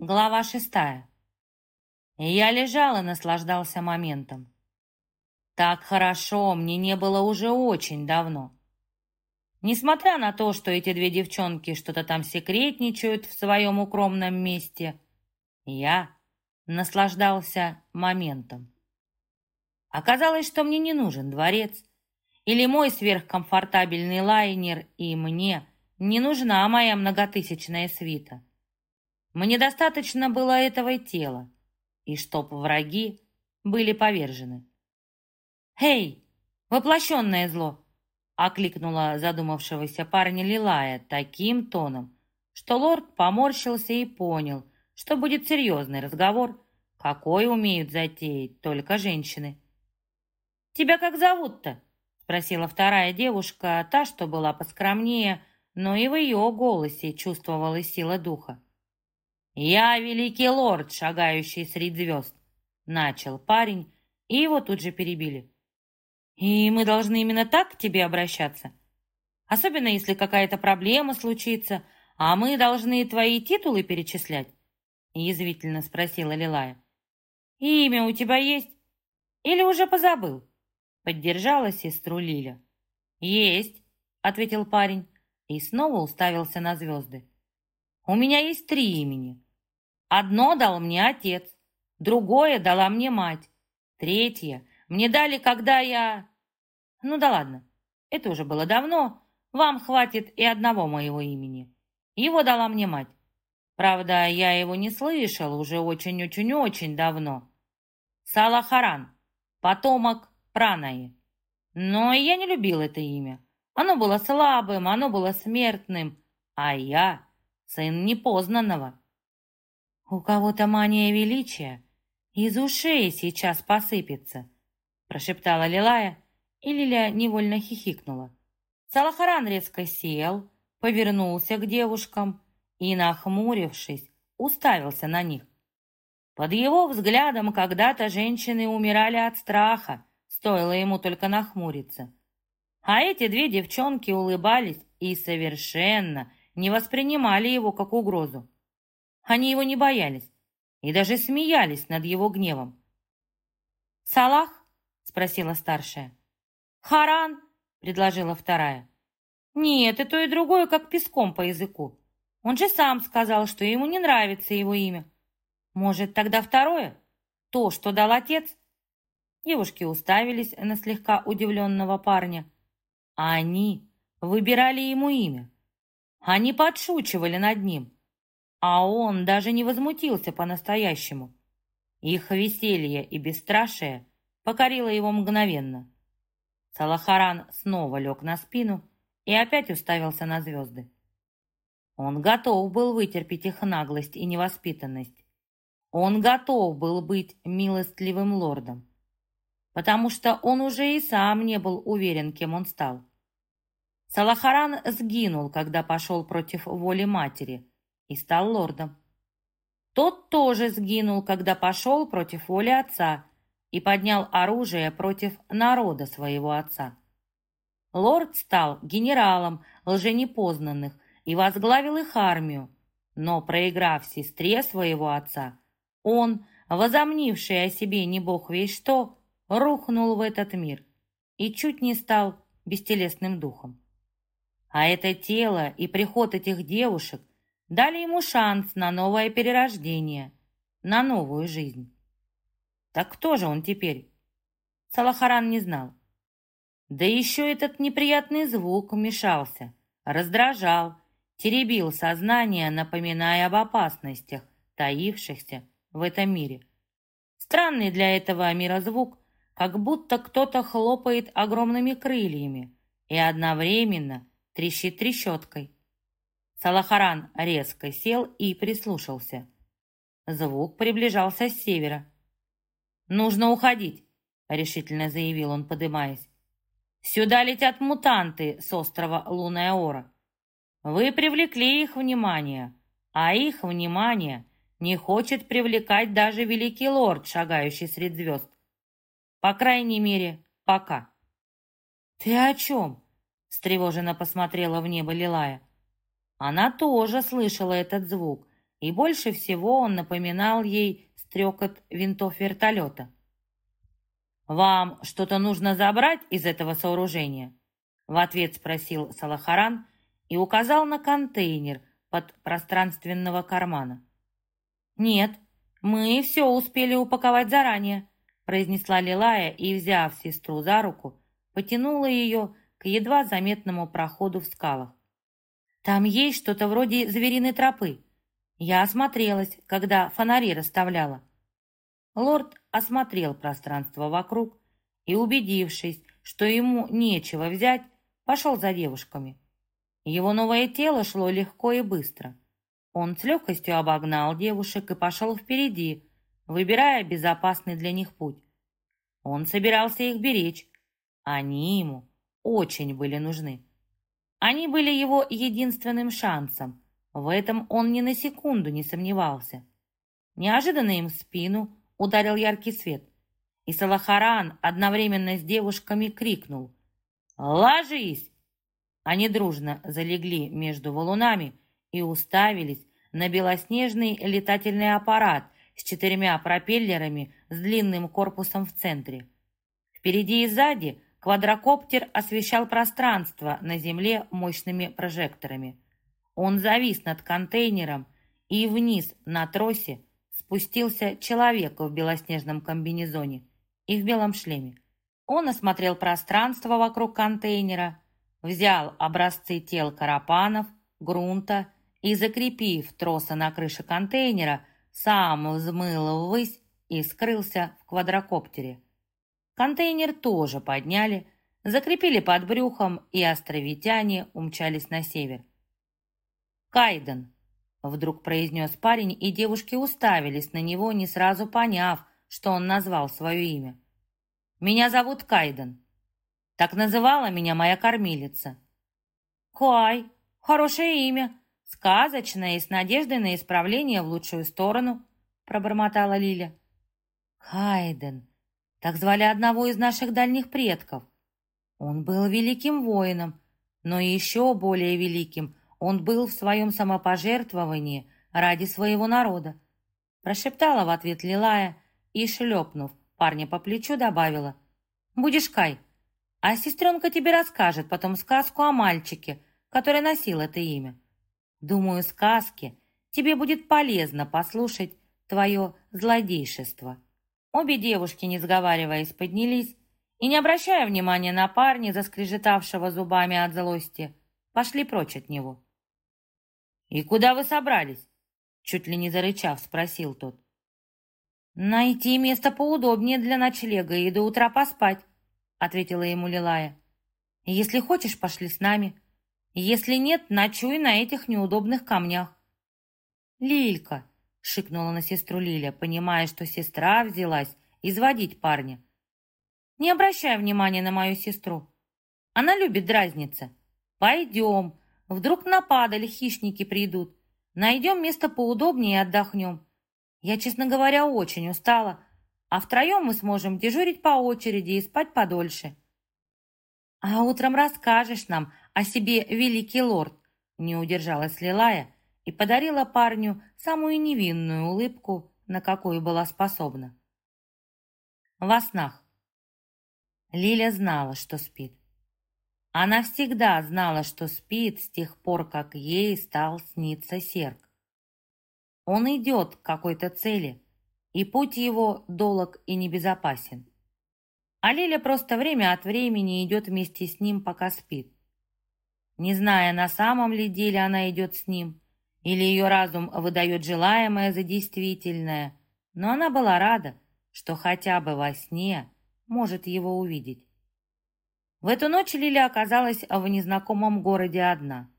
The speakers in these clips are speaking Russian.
Глава шестая. Я лежал и наслаждался моментом. Так хорошо мне не было уже очень давно. Несмотря на то, что эти две девчонки что-то там секретничают в своем укромном месте, я наслаждался моментом. Оказалось, что мне не нужен дворец или мой сверхкомфортабельный лайнер, и мне не нужна моя многотысячная свита. Мне достаточно было этого тела, и чтоб враги были повержены. «Эй, воплощенное зло!» — окликнула задумавшегося парня Лилая таким тоном, что лорд поморщился и понял, что будет серьезный разговор, какой умеют затеять только женщины. «Тебя как зовут-то?» — спросила вторая девушка, та, что была поскромнее, но и в ее голосе чувствовалась сила духа. «Я великий лорд, шагающий среди звезд», — начал парень, и его тут же перебили. «И мы должны именно так к тебе обращаться? Особенно, если какая-то проблема случится, а мы должны твои титулы перечислять?» — язвительно спросила Лилая. «Имя у тебя есть? Или уже позабыл?» — поддержала сестру Лиля. «Есть», — ответил парень и снова уставился на звезды. «У меня есть три имени. Одно дал мне отец, другое дала мне мать, третье мне дали, когда я... Ну да ладно, это уже было давно, вам хватит и одного моего имени. Его дала мне мать. Правда, я его не слышал уже очень-очень-очень давно. Салахаран, потомок Пранаи. Но я не любил это имя. Оно было слабым, оно было смертным, а я сын непознанного. «У кого-то мания величия. Из ушей сейчас посыпется», прошептала Лилая, и Лиля невольно хихикнула. Салахаран резко сел, повернулся к девушкам и, нахмурившись, уставился на них. Под его взглядом когда-то женщины умирали от страха, стоило ему только нахмуриться. А эти две девчонки улыбались и совершенно не воспринимали его как угрозу. Они его не боялись и даже смеялись над его гневом. «Салах?» — спросила старшая. «Харан?» — предложила вторая. «Нет, и то, и другое, как песком по языку. Он же сам сказал, что ему не нравится его имя. Может, тогда второе? То, что дал отец?» Девушки уставились на слегка удивленного парня. Они выбирали ему имя. Они подшучивали над ним. А он даже не возмутился по-настоящему. Их веселье и бесстрашие покорило его мгновенно. Салахаран снова лег на спину и опять уставился на звезды. Он готов был вытерпеть их наглость и невоспитанность. Он готов был быть милостливым лордом, потому что он уже и сам не был уверен, кем он стал. Салахаран сгинул, когда пошел против воли матери, и стал лордом. Тот тоже сгинул, когда пошел против воли отца и поднял оружие против народа своего отца. Лорд стал генералом лженепознанных и возглавил их армию, но, проиграв сестре своего отца, он, возомнивший о себе не бог весь что, рухнул в этот мир и чуть не стал бестелесным духом. А это тело и приход этих девушек дали ему шанс на новое перерождение, на новую жизнь. Так кто же он теперь? Салахаран не знал. Да еще этот неприятный звук мешался, раздражал, теребил сознание, напоминая об опасностях, таившихся в этом мире. Странный для этого мира звук, как будто кто-то хлопает огромными крыльями и одновременно трещит трещоткой. Салахаран резко сел и прислушался. Звук приближался с севера. «Нужно уходить», — решительно заявил он, подымаясь. «Сюда летят мутанты с острова Луная Ора. Вы привлекли их внимание, а их внимание не хочет привлекать даже великий лорд, шагающий среди звезд. По крайней мере, пока». «Ты о чем?» — встревоженно посмотрела в небо Лилая. Она тоже слышала этот звук и больше всего он напоминал ей стрекот винтов вертолета. «Вам что-то нужно забрать из этого сооружения?» В ответ спросил Салахаран и указал на контейнер под пространственного кармана. «Нет, мы все успели упаковать заранее», произнесла Лилая и, взяв сестру за руку, потянула ее к едва заметному проходу в скалах. «Там есть что-то вроде звериной тропы. Я осмотрелась, когда фонари расставляла». Лорд осмотрел пространство вокруг и, убедившись, что ему нечего взять, пошел за девушками. Его новое тело шло легко и быстро. Он с легкостью обогнал девушек и пошел впереди, выбирая безопасный для них путь. Он собирался их беречь. Они ему очень были нужны. Они были его единственным шансом. В этом он ни на секунду не сомневался. Неожиданно им в спину ударил яркий свет, и Салахаран одновременно с девушками крикнул «Ложись!». Они дружно залегли между валунами и уставились на белоснежный летательный аппарат с четырьмя пропеллерами с длинным корпусом в центре. Впереди и сзади квадрокоптер освещал пространство на земле мощными прожекторами. Он завис над контейнером, и вниз на тросе спустился человек в белоснежном комбинезоне и в белом шлеме. Он осмотрел пространство вокруг контейнера, взял образцы тел карапанов, грунта и, закрепив тросы на крыше контейнера, сам взмыл ввысь и скрылся в квадрокоптере. Контейнер тоже подняли, закрепили под брюхом, и островитяне умчались на север. «Кайден!» — вдруг произнес парень, и девушки уставились на него, не сразу поняв, что он назвал свое имя. «Меня зовут Кайден. Так называла меня моя кормилица». «Кай, хорошее имя, сказочное и с надеждой на исправление в лучшую сторону», — пробормотала Лиля. «Кайден, так звали одного из наших дальних предков. Он был великим воином, но еще более великим он был в своем самопожертвовании ради своего народа. Прошептала в ответ Лилая и, шлепнув парня по плечу, добавила. «Будешь Кай, а сестренка тебе расскажет потом сказку о мальчике, который носил это имя. Думаю, сказки тебе будет полезно послушать твое злодейшество». Обе девушки, не сговариваясь, поднялись и, не обращая внимания на парня, заскрежетавшего зубами от злости, пошли прочь от него. «И куда вы собрались?» Чуть ли не зарычав, спросил тот. «Найти место поудобнее для ночлега и до утра поспать», ответила ему Лилая. «Если хочешь, пошли с нами. Если нет, ночуй на этих неудобных камнях». «Лилька, шикнула на сестру Лиля, понимая, что сестра взялась изводить парня. «Не обращай внимания на мою сестру. Она любит дразниться. Пойдем. Вдруг нападали, хищники придут. Найдем место поудобнее и отдохнем. Я, честно говоря, очень устала, а втроем мы сможем дежурить по очереди и спать подольше». «А утром расскажешь нам о себе, великий лорд», — не удержалась Лилая, — и подарила парню самую невинную улыбку, на какую была способна. Во снах. Лиля знала, что спит. Она всегда знала, что спит с тех пор, как ей стал сниться серк. Он идет к какой-то цели, и путь его долог и небезопасен. А Лиля просто время от времени идет вместе с ним, пока спит. Не зная, на самом ли деле она идет с ним, или ее разум выдает желаемое за действительное, но она была рада, что хотя бы во сне может его увидеть. В эту ночь Лиля оказалась в незнакомом городе одна.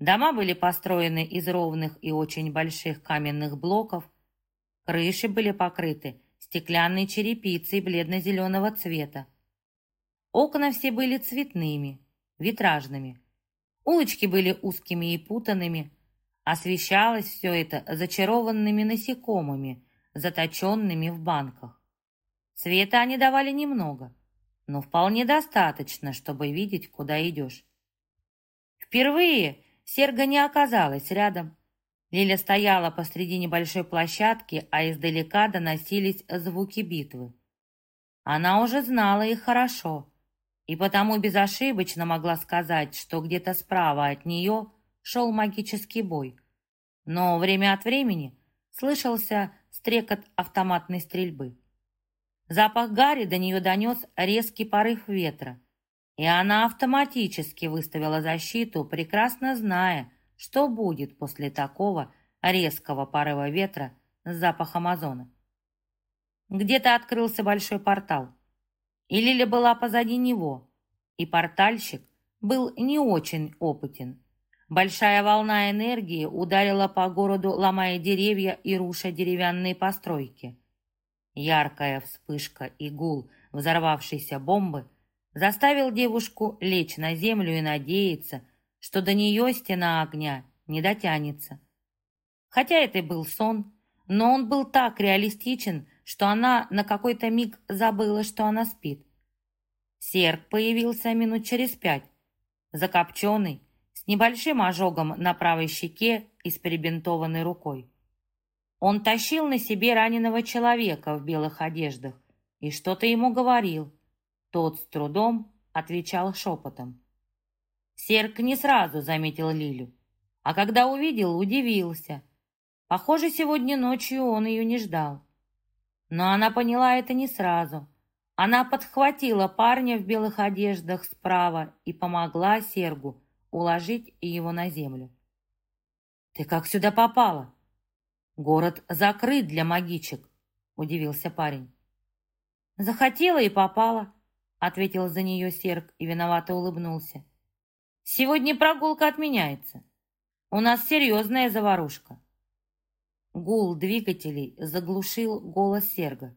Дома были построены из ровных и очень больших каменных блоков, крыши были покрыты стеклянной черепицей бледно-зеленого цвета. Окна все были цветными, витражными. Улочки были узкими и путанными, Освещалось все это зачарованными насекомыми, заточенными в банках. Света они давали немного, но вполне достаточно, чтобы видеть, куда идешь. Впервые Серга не оказалась рядом. Лиля стояла посреди небольшой площадки, а издалека доносились звуки битвы. Она уже знала их хорошо, и потому безошибочно могла сказать, что где-то справа от нее шел магический бой. Но время от времени слышался стрекот автоматной стрельбы. Запах гари до нее донес резкий порыв ветра, и она автоматически выставила защиту, прекрасно зная, что будет после такого резкого порыва ветра с запахом озона. Где-то открылся большой портал, и Лиля была позади него, и портальщик был не очень опытен. Большая волна энергии ударила по городу, ломая деревья и руша деревянные постройки. Яркая вспышка и гул взорвавшейся бомбы заставил девушку лечь на землю и надеяться, что до нее стена огня не дотянется. Хотя это и был сон, но он был так реалистичен, что она на какой-то миг забыла, что она спит. Серк появился минут через пять, закопченный, небольшим ожогом на правой щеке и с перебинтованной рукой. Он тащил на себе раненого человека в белых одеждах и что-то ему говорил. Тот с трудом отвечал шепотом. Серк не сразу заметил Лилю, а когда увидел, удивился. Похоже, сегодня ночью он ее не ждал. Но она поняла это не сразу. Она подхватила парня в белых одеждах справа и помогла Сергу уложить его на землю. «Ты как сюда попала?» «Город закрыт для магичек», — удивился парень. «Захотела и попала», — ответил за нее Серг и виновато улыбнулся. «Сегодня прогулка отменяется. У нас серьезная заварушка». Гул двигателей заглушил голос Серга,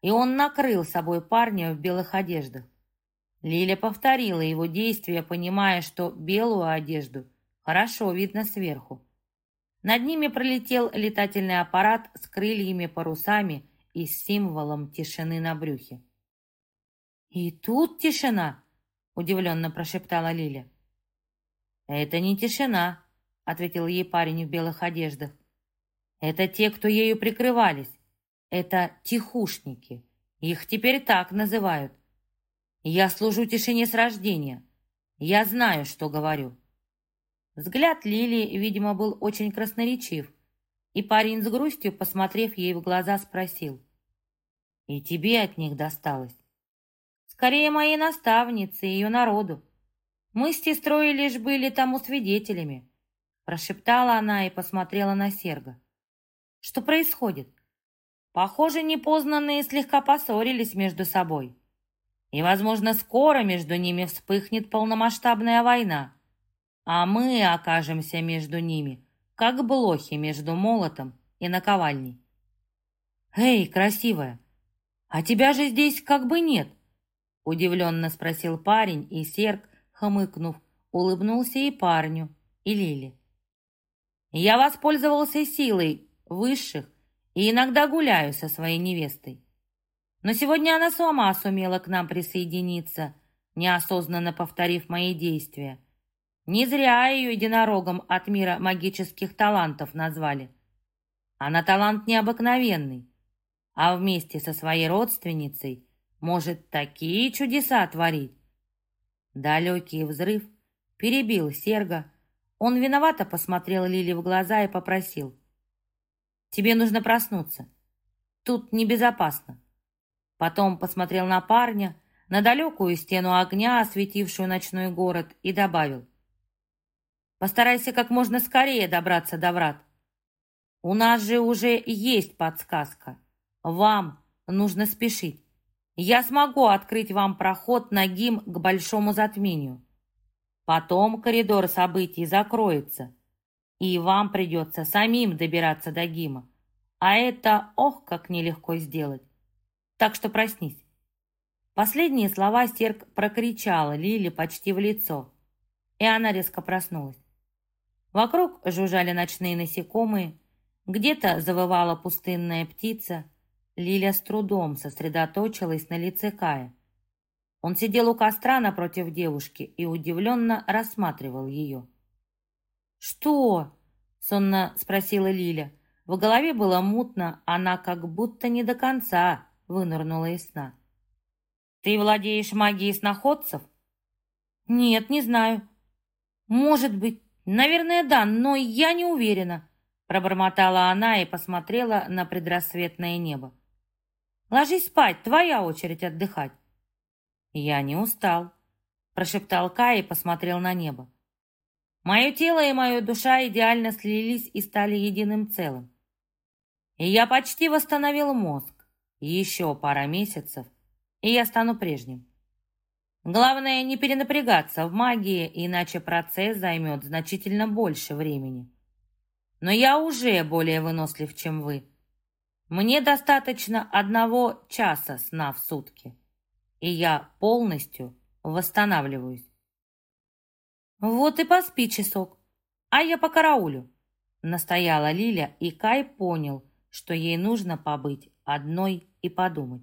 и он накрыл собой парня в белых одеждах. Лиля повторила его действия, понимая, что белую одежду хорошо видно сверху. Над ними пролетел летательный аппарат с крыльями-парусами и символом тишины на брюхе. «И тут тишина!» — удивленно прошептала Лиля. «Это не тишина», — ответил ей парень в белых одеждах. «Это те, кто ею прикрывались. Это тихушники. Их теперь так называют. Я служу тишине с рождения. Я знаю, что говорю». Взгляд Лилии, видимо, был очень красноречив, и парень с грустью, посмотрев ей в глаза, спросил. «И тебе от них досталось?» «Скорее моей наставнице и ее народу. Мы с сестрой лишь были тому свидетелями», прошептала она и посмотрела на Серга. «Что происходит?» Похоже, непознанные слегка поссорились между собой. И, возможно, скоро между ними вспыхнет полномасштабная война а мы окажемся между ними, как блохи между молотом и наковальней. «Эй, красивая, а тебя же здесь как бы нет!» Удивленно спросил парень, и Серк, хмыкнув, улыбнулся и парню, и Лиле. «Я воспользовался силой высших и иногда гуляю со своей невестой. Но сегодня она сама сумела к нам присоединиться, неосознанно повторив мои действия. Не зря ее единорогом от мира магических талантов назвали. Она талант необыкновенный, а вместе со своей родственницей может такие чудеса творить. Далекий взрыв перебил Серга. Он виновато посмотрел Лили в глаза и попросил. «Тебе нужно проснуться. Тут небезопасно». Потом посмотрел на парня, на далекую стену огня, осветившую ночной город, и добавил. Постарайся как можно скорее добраться до врат. У нас же уже есть подсказка. Вам нужно спешить. Я смогу открыть вам проход на ГИМ к большому затмению. Потом коридор событий закроется, и вам придется самим добираться до ГИМа. А это, ох, как нелегко сделать. Так что проснись. Последние слова Серк прокричала Лили почти в лицо, и она резко проснулась. Вокруг жужжали ночные насекомые, где-то завывала пустынная птица. Лиля с трудом сосредоточилась на лице Кая. Он сидел у костра напротив девушки и удивленно рассматривал ее. «Что? сонно спросила Лиля. В голове было мутно, она как будто не до конца вынырнула из сна. «Ты владеешь магией сноходцев?» «Нет, не знаю». «Может быть, наверное, да, но я не уверена», пробормотала она и посмотрела на предрассветное небо. «Ложись спать, твоя очередь отдыхать». «Я не устал», прошептал Кай и посмотрел на небо. Мое тело и моя душа идеально слились и стали единым целым. И я почти восстановил мозг. Еще пара месяцев, и я стану прежним. Главное не перенапрягаться в магии, иначе процесс займет значительно больше времени. Но я уже более вынослив, чем вы. Мне достаточно одного часа сна в сутки, и я полностью восстанавливаюсь. Вот и поспи часок, а я по караулю. Настояла Лиля, и Кай понял, что ей нужно побыть одной и подумать.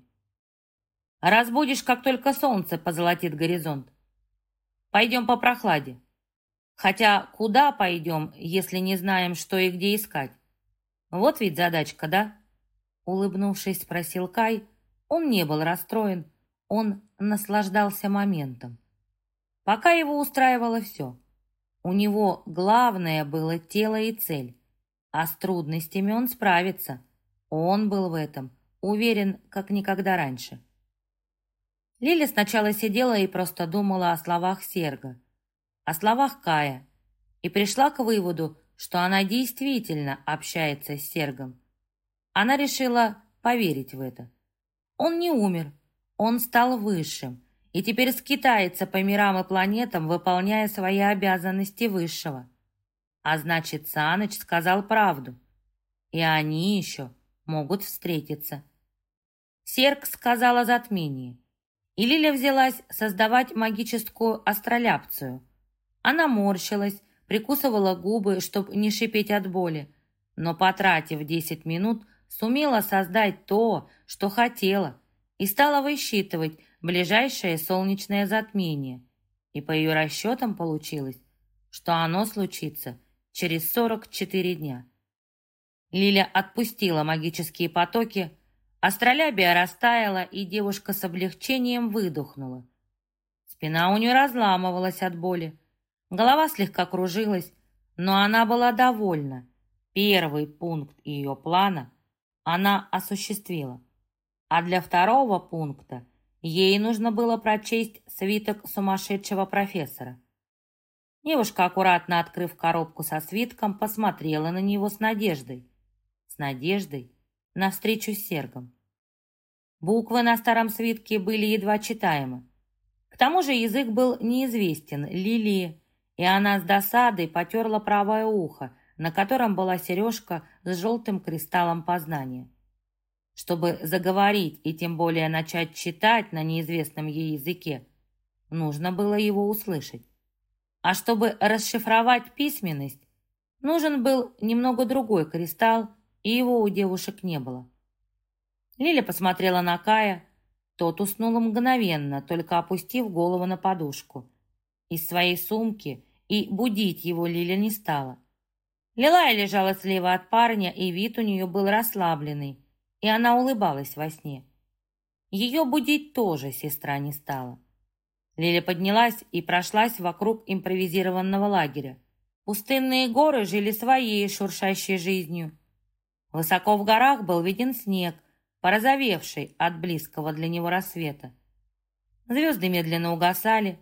Разбудишь, как только солнце позолотит горизонт. Пойдем по прохладе. Хотя куда пойдем, если не знаем, что и где искать? Вот ведь задачка, да? Улыбнувшись, спросил Кай. Он не был расстроен, он наслаждался моментом. Пока его устраивало все. У него главное было тело и цель, а с трудностями он справится. Он был в этом уверен, как никогда раньше. Лиля сначала сидела и просто думала о словах Серга, о словах Кая, и пришла к выводу, что она действительно общается с Сергом. Она решила поверить в это. Он не умер, он стал высшим и теперь скитается по мирам и планетам, выполняя свои обязанности высшего. А значит, Саныч сказал правду. И они еще могут встретиться. Серк сказал о затмении. И Лиля взялась создавать магическую астроляпцию. Она морщилась, прикусывала губы, чтобы не шипеть от боли, но, потратив 10 минут, сумела создать то, что хотела, и стала высчитывать ближайшее солнечное затмение. И по ее расчетам получилось, что оно случится через 44 дня. Лиля отпустила магические потоки, астролябия растаяла, и девушка с облегчением выдохнула. Спина у нее разламывалась от боли, голова слегка кружилась, но она была довольна. Первый пункт ее плана она осуществила. А для второго пункта ей нужно было прочесть свиток сумасшедшего профессора. Девушка, аккуратно открыв коробку со свитком, посмотрела на него с надеждой с надеждой на встречу с Сергом. Буквы на старом свитке были едва читаемы. К тому же язык был неизвестен Лилии, и она с досадой потерла правое ухо, на котором была сережка с желтым кристаллом познания. Чтобы заговорить и тем более начать читать на неизвестном ей языке, нужно было его услышать. А чтобы расшифровать письменность, нужен был немного другой кристалл и его у девушек не было. Лиля посмотрела на Кая. Тот уснул мгновенно, только опустив голову на подушку. Из своей сумки и будить его Лиля не стала. Лилая лежала слева от парня, и вид у нее был расслабленный, и она улыбалась во сне. Ее будить тоже сестра не стала. Лиля поднялась и прошлась вокруг импровизированного лагеря. Пустынные горы жили своей шуршащей жизнью. Высоко в горах был виден снег, порозовевший от близкого для него рассвета. Звезды медленно угасали.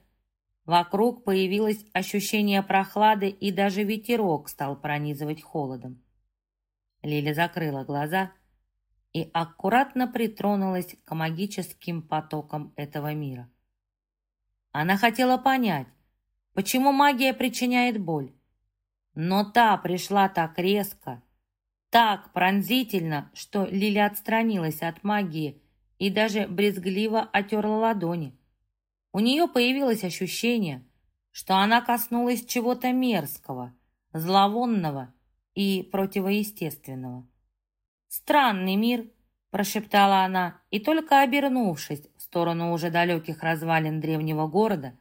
Вокруг появилось ощущение прохлады, и даже ветерок стал пронизывать холодом. Лиля закрыла глаза и аккуратно притронулась к магическим потокам этого мира. Она хотела понять, почему магия причиняет боль. Но та пришла так резко, так пронзительно, что Лиля отстранилась от магии и даже брезгливо отерла ладони. У нее появилось ощущение, что она коснулась чего-то мерзкого, зловонного и противоестественного. «Странный мир», — прошептала она, и только обернувшись в сторону уже далеких развалин древнего города,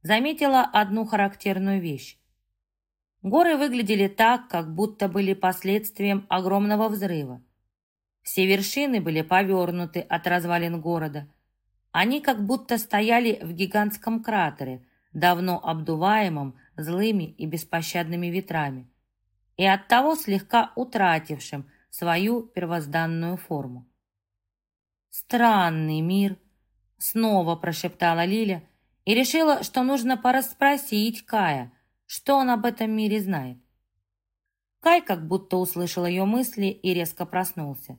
заметила одну характерную вещь. Горы выглядели так, как будто были последствием огромного взрыва. Все вершины были повернуты от развалин города. Они как будто стояли в гигантском кратере, давно обдуваемом злыми и беспощадными ветрами, и оттого слегка утратившим свою первозданную форму. «Странный мир», — снова прошептала Лиля и решила, что нужно порасспросить Кая, что он об этом мире знает. Кай как будто услышал ее мысли и резко проснулся.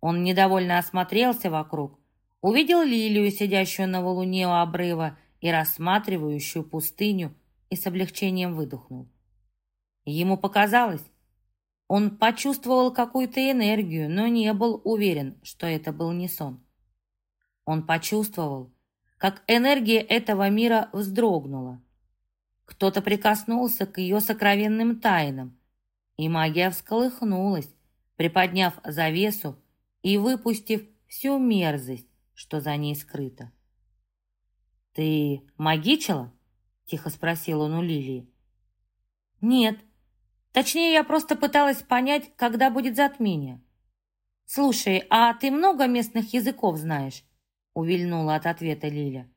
Он недовольно осмотрелся вокруг, увидел Лилию, сидящую на валуне у обрыва и рассматривающую пустыню, и с облегчением выдохнул. Ему показалось, он почувствовал какую-то энергию, но не был уверен, что это был не сон. Он почувствовал, как энергия этого мира вздрогнула. Кто-то прикоснулся к ее сокровенным тайнам, и магия всколыхнулась, приподняв завесу и выпустив всю мерзость, что за ней скрыто. «Ты магичила?» — тихо спросил он у Лилии. «Нет. Точнее, я просто пыталась понять, когда будет затмение. Слушай, а ты много местных языков знаешь?» — увильнула от ответа Лиля.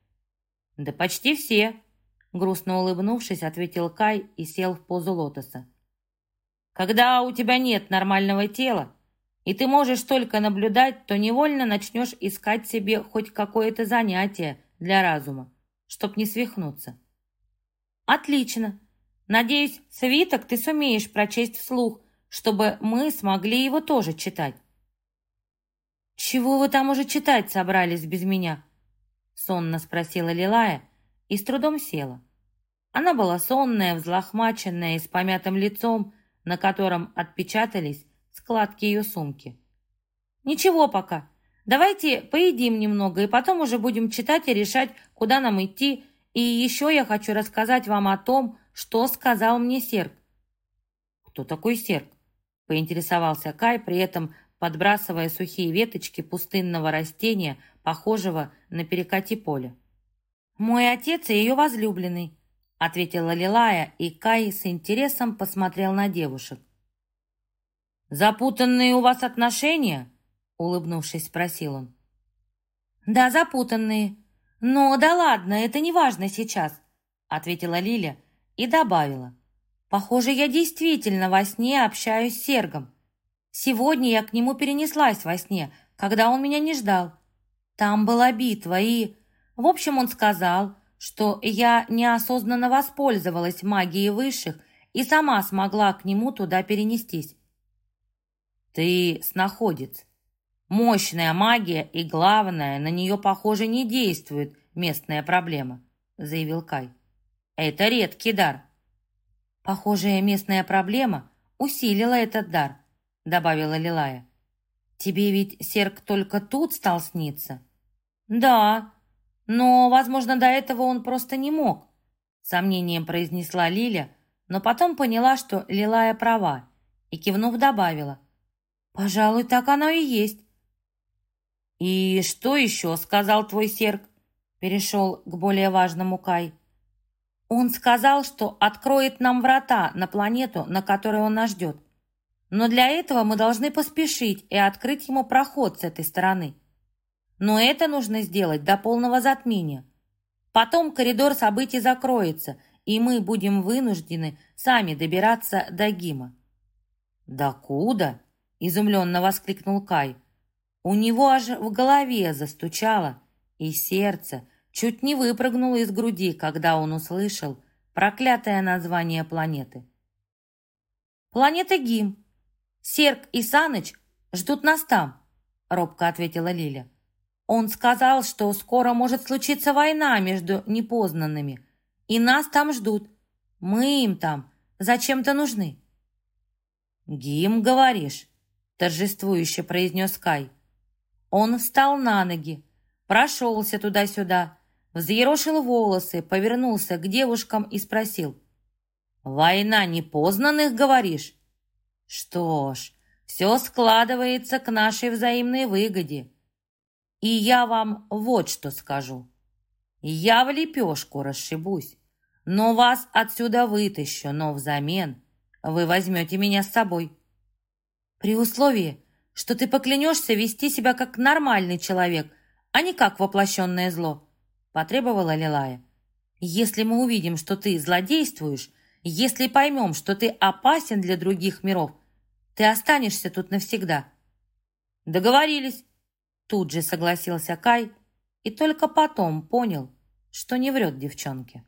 «Да почти все», — грустно улыбнувшись, ответил Кай и сел в позу лотоса. «Когда у тебя нет нормального тела, и ты можешь только наблюдать, то невольно начнешь искать себе хоть какое-то занятие для разума, чтоб не свихнуться. Отлично. Надеюсь, свиток ты сумеешь прочесть вслух, чтобы мы смогли его тоже читать. «Чего вы там уже читать собрались без меня?» Сонно спросила Лилая и с трудом села. Она была сонная, взлохмаченная и с помятым лицом, на котором отпечатались складки ее сумки. «Ничего пока. Давайте поедим немного, и потом уже будем читать и решать, куда нам идти. И еще я хочу рассказать вам о том, что сказал мне Серк». «Кто такой Серк?» — поинтересовался Кай, при этом подбрасывая сухие веточки пустынного растения, похожего на перекати поле. «Мой отец и ее возлюбленный», — ответила Лилая, и Кай с интересом посмотрел на девушек. «Запутанные у вас отношения?» Улыбнувшись, спросил он. «Да, запутанные. Но да ладно, это не важно сейчас», ответила Лиля и добавила. «Похоже, я действительно во сне общаюсь с Сергом. Сегодня я к нему перенеслась во сне, когда он меня не ждал. Там была битва, и... В общем, он сказал, что я неосознанно воспользовалась магией высших и сама смогла к нему туда перенестись. Ты снаходец. Мощная магия, и главное, на нее, похоже, не действует местная проблема, заявил Кай. Это редкий дар. Похожая местная проблема усилила этот дар, добавила Лилая. Тебе ведь Серк только тут стал сниться? Да, но, возможно, до этого он просто не мог, сомнением произнесла Лиля, но потом поняла, что Лилая права, и кивнув добавила – Пожалуй, так оно и есть. И что еще сказал твой серк? Перешел к более важному Кай. Он сказал, что откроет нам врата на планету, на которой он нас ждет. Но для этого мы должны поспешить и открыть ему проход с этой стороны. Но это нужно сделать до полного затмения. Потом коридор событий закроется, и мы будем вынуждены сами добираться до Гима. «Докуда?» изумленно воскликнул Кай. У него аж в голове застучало, и сердце чуть не выпрыгнуло из груди, когда он услышал проклятое название планеты. «Планета Гим. Серк и Саныч ждут нас там», — робко ответила Лиля. «Он сказал, что скоро может случиться война между непознанными, и нас там ждут. Мы им там зачем-то нужны». «Гим, говоришь?» торжествующе произнес Кай. Он встал на ноги, прошелся туда-сюда, взъерошил волосы, повернулся к девушкам и спросил. «Война непознанных, говоришь?» «Что ж, все складывается к нашей взаимной выгоде. И я вам вот что скажу. Я в лепешку расшибусь, но вас отсюда вытащу, но взамен вы возьмете меня с собой. При условии, что ты поклянешься вести себя как нормальный человек, а не как воплощенное зло, потребовала Лилая. Если мы увидим, что ты злодействуешь, если поймем, что ты опасен для других миров, ты останешься тут навсегда. Договорились. Тут же согласился Кай и только потом понял, что не врет девчонке.